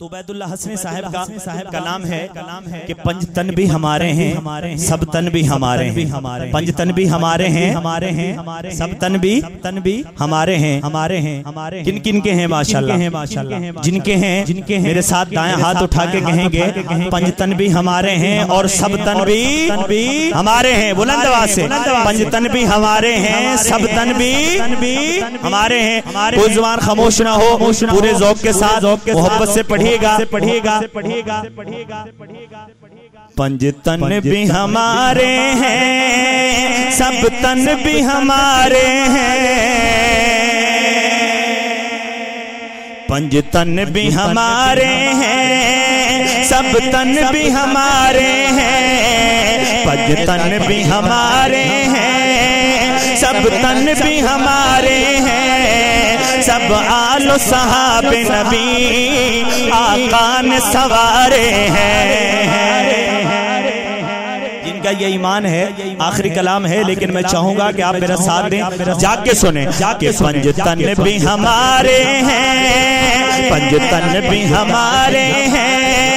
تو عبید اللہ حسن صاحب کا نام ہے کہ پنج تن بھی ہمارے ہیں سب تن بھی ہمارے ہیں۔ پنج تن بھی ہمارے ہیں ہمارے ہیں سب تن بھی تن بھی ہمارے ہیں۔ ہمارے ہیں ہمارے کن کن کے ہیں؟ ماشاءاللہ۔ جن کے ہیں جن کے میرے ساتھ دائیں ہاتھ اٹھا کے کہیں گے۔ پنج تن بھی ہمارے ہیں اور سب تن بھی ہمارے ہیں۔ بلند آواز سے۔ پنج تن بھی ہمارے ہیں سب تن بھی ہمارے ہیں۔ کوئی زبان خاموش نہ ہو پورے ذوق کے ساتھ محبت سے پڑھیے گا۔ پڑھیے گا۔ پڑھیے گا۔ پنج تن بھی ہمارے ہیں۔ سب تن بھی ہمارے ہیں۔ پنج تن بھی ہمارے ہیں۔ سب تن بھی ہمارے ہیں۔ پنج تن بھی ہمارے ہیں۔ سب تن بھی ہمارے ہیں۔ سب آل و صحاب نبی آقان سوارے ہیں۔ جن کا یہ ایمان ہے آخری کلام ہے لیکن میں چاہوں گا کہ آپ میرا ساتھ دیں۔ جا کے سنیں کہ پنج تن بھی ہمارے ہیں۔ پنج تن بھی ہمارے ہیں۔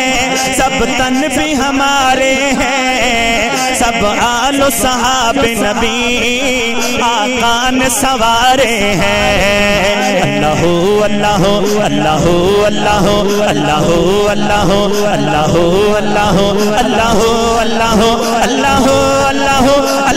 سب تن بھی ہمارے ہیں سب آل و صحاب نبی آقان سوارے ہیں اللہ اللہ اللہ اللہ اللہ اللہ اللہ اللہ اللہ اللہ اللہ اللہ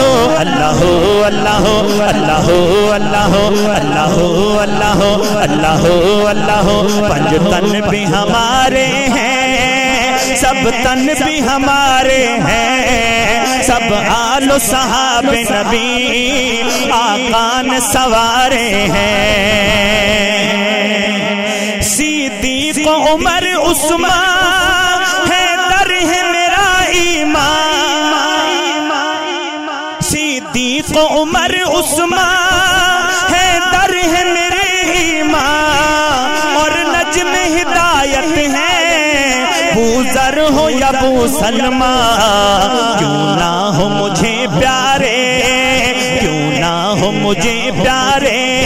ہو، اللہ ہو اللہ ہو اللہ ہو اللہ ہو اللہ ہو اللہ ہو، اللہ اللہ اللہ اللہ پنج تن بھی ہمارے ہیں، سب تن بھی ہمارے ہیں، سب آل و صحاب نبی آقان سوارے ہیں۔ صدیق عمر عثمان ہے در ہے میرا ایمان۔ عمر عثمان ہے، در ہے میرے ایمان اور نجم ہدایت ہے۔ بوزر ہو یا بو سلمہ کیوں نہ ہو مجھے پیارے، کیوں نہ ہو مجھے پیارے۔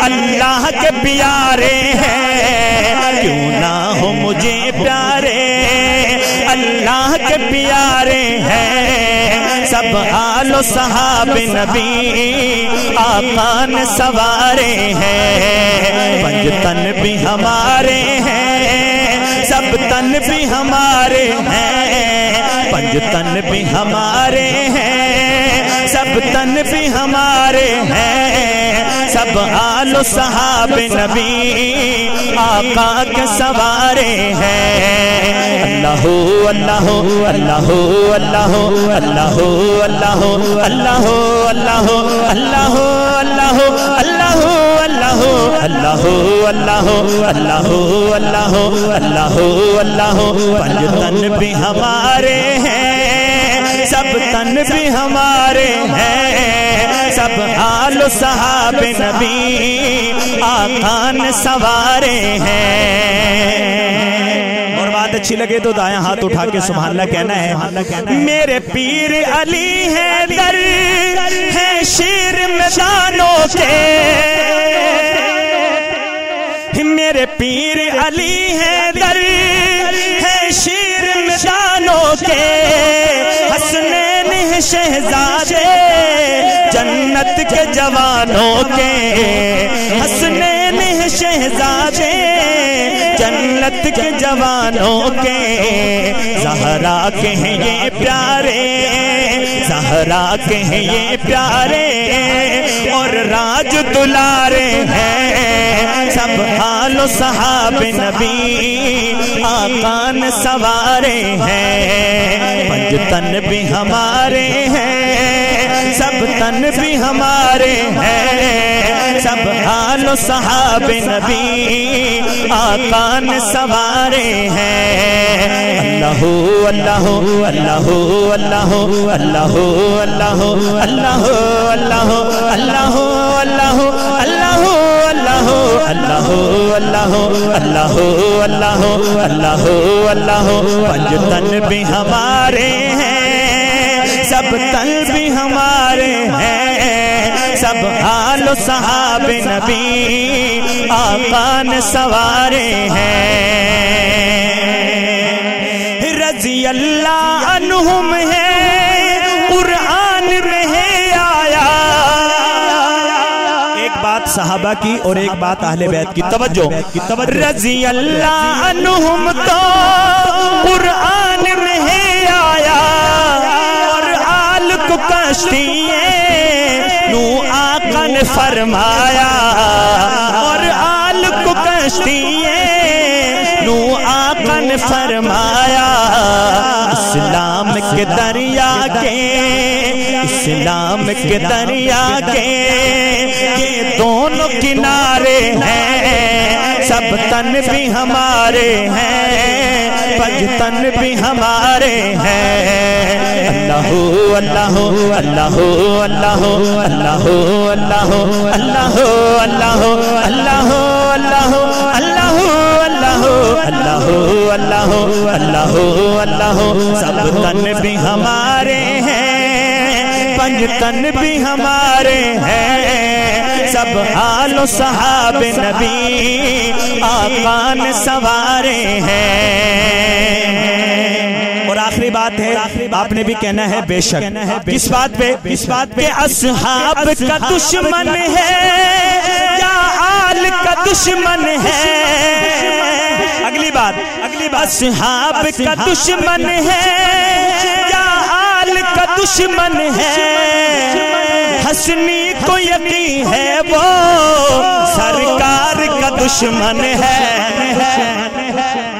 اللہ کے پیارے ہیں، کیوں نہ ہو مجھے پیارے۔ اللہ کے پیارے ہیں۔ سب آل و صحاب نبی آقان سوارے ہیں۔ پنج تن بھی ہمارے ہیں۔ سب تن بھی ہمارے ہیں۔ پنج تن بھی ہمارے ہیں۔ سب تن بھی ہمارے ہیں۔ سب آل و صحاب نبی آقا کے سوارے ہیں۔ اللہ اللہ اللہ اللہ اللہ اللہ اللہ اللہ اللہ اللہ اللہ اللہ اللہ اللہ اللہ اللہ اللہ اللہ پنج تن بھی ہمارے ہیں سب تن بھی ہمارے ہیں سب آل و صحاب نبی آقان سوارے ہیں بات اچھی لگے تو دائیں ہاتھ اٹھا کے سبحان اللہ کہنا ہے میرے پیر علی ہے در ہے شیر میدانوں کے۔ میرے پیر علی ہے در ہے شیر میدانوں کے۔ حسنین شہزادے جنت کے جوانوں کے۔ حسنین شہزادے جنت کے جوانوں کے زہرا کے ہیں یہ پیارے، زہرا کے ہیں یہ پیارے، اور راج دلارے ہیں سب حال و صحاب نبی، آقان سوارے ہیں پنج تن بھی ہمارے ہیں۔ سب تن بھی ہمارے ہیں سب حال و صحاب نبی آقان سوارے ہیں اللہ اللہ اللہ اللہ اللہ اللہ اللہ اللہ اللہ اللہ اللہ اللہ اللہ اللہ اللہ اللہ اللہ اللہ پنج تن بھی ہمارے ہیں سب تن بھی ہمارے ہیں۔ سب آل و صحاب نبی آقان سوارے ہیں۔ رضی اللہ عنہم ہے، قرآن میں ہے آیا۔ ایک بات صحابہ کی اور ایک بات اہل بیت کی، توجہ۔ رضی اللہ عنہم تو فرمایا، اور آل کو کشتی نو آقا نے فرمایا، اسلام کے دریا کے، اسلام کے دریا کے، یہ دونوں کنارے ہیں، سب تن بھی ہمارے ہیں۔ پجتن بھی ہمارے ہیں اللہ اللہ اللہ اللہ اللہ اللہ اللہ اللہ اللہ اللہ اللہ اللہ اللہ اللہ اللہ سب تن بھی ہمارے ہیں پنج تن بھی ہمارے ہیں سب آل و صحاب نبی آقان سوارے ہیں۔ اور آخری بات ہے، آپ نے بھی کہنا ہے بے شک۔ کس بات پہ؟ کس بات پہ؟ اصحاب کا دشمن ہے۔ یا آل کا دشمن ہے۔ اگلی بات۔ اگلی بات اصحاب کا دشمن ہے۔ یا آل کا دشمن ہے۔ حسنی کو یقین ہے وہ۔ سرکار کا دشمن ہے۔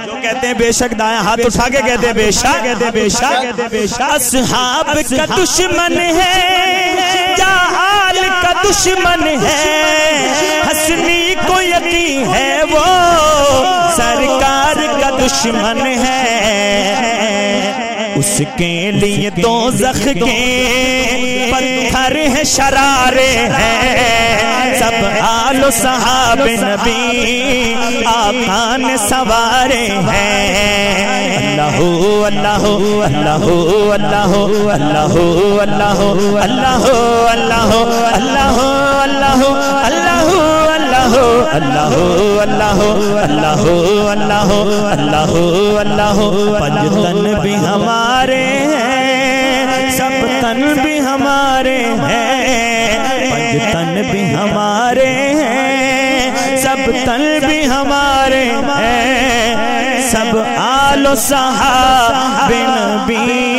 جو کہتے ہیں بے شک دائیں ہاتھ اٹھا کے کہتے ہیں بے شک۔ کہتے ہیں بے شک بے شک اصحاب کا دشمن ہے۔ یا آل کا دشمن ہے۔ حسنی کو یقین ہے وہ۔ سرکار کا دشمن ہے۔ اس کے لیے دو زخ کے۔ پتھر ہیں شرارے ہیں سب آل و صحاب نبی آقان سوارے ہیں اللہ اللہ اللہ اللہ اللہ اللہ اللہ اللہ اللہ اللہ اللہ اللہ اللہ اللہ اللہ اللہ اللہ اللہ پنجتن بھی ہمارے تن بھی ہمارے ہیں۔ پنجتن بھی ہمارے ہیں۔ سب تن بھی ہمارے ہیں۔ سب آل و صحاب نبی